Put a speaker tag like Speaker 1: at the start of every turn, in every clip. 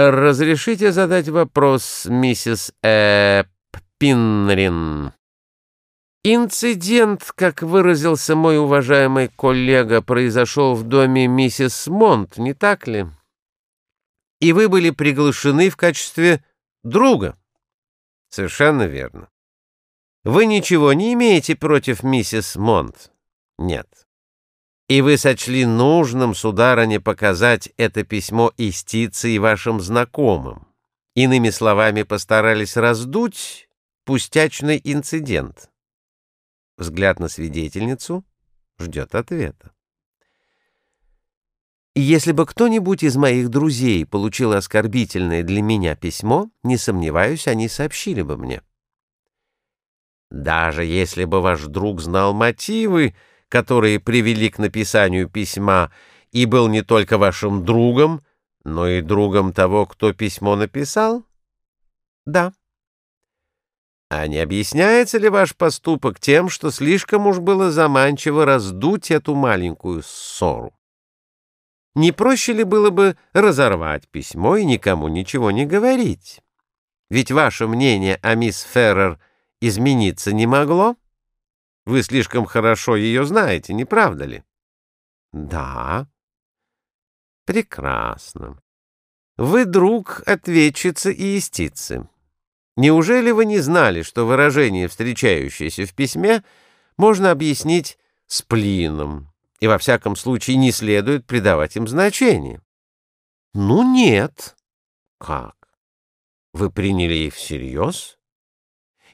Speaker 1: Разрешите задать вопрос, миссис э, Пинрин? Инцидент, как выразился мой уважаемый коллега, произошел в доме миссис Монт, не так ли? И вы были приглашены в качестве друга. Совершенно верно. Вы ничего не имеете против миссис Монт? Нет. И вы сочли нужным, сударыне, показать это письмо истице и вашим знакомым. Иными словами, постарались раздуть пустячный инцидент. Взгляд на свидетельницу ждет ответа. Если бы кто-нибудь из моих друзей получил оскорбительное для меня письмо, не сомневаюсь, они сообщили бы мне. Даже если бы ваш друг знал мотивы, которые привели к написанию письма, и был не только вашим другом, но и другом того, кто письмо написал? Да. А не объясняется ли ваш поступок тем, что слишком уж было заманчиво раздуть эту маленькую ссору? Не проще ли было бы разорвать письмо и никому ничего не говорить? Ведь ваше мнение о мисс Феррер измениться не могло? Вы слишком хорошо ее знаете, не правда ли? Да. Прекрасно. Вы друг ответчицы и истицы. Неужели вы не знали, что выражение, встречающееся в письме, можно объяснить сплином, и во всяком случае не следует придавать им значение? Ну, нет. Как? Вы приняли их всерьез?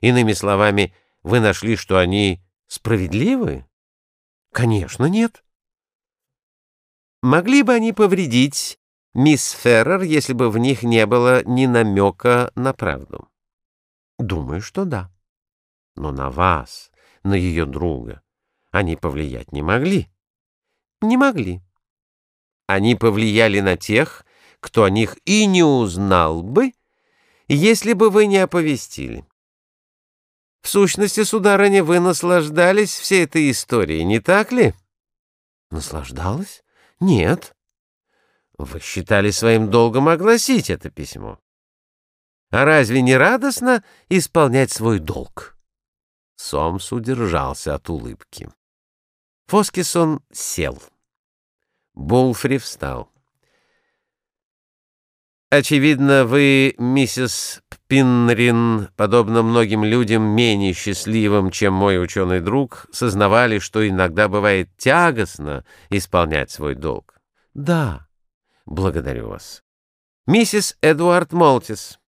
Speaker 1: Иными словами, вы нашли, что они справедливы? Конечно, нет. Могли бы они повредить мисс Феррер, если бы в них не было ни намека на правду? Думаю, что да. Но на вас, на ее друга, они повлиять не могли. Не могли. Они повлияли на тех, кто о них и не узнал бы, если бы вы не оповестили. В сущности, сударыня, вы наслаждались всей этой историей, не так ли? Наслаждалась? Нет. Вы считали своим долгом огласить это письмо. А разве не радостно исполнять свой долг? Сомс удержался от улыбки. Фоскисон сел. Булфри встал. Очевидно, вы, миссис Пинрин, подобно многим людям менее счастливым, чем мой ученый друг, сознавали, что иногда бывает тягостно исполнять свой долг. Да, благодарю вас. Миссис Эдуард Молтис.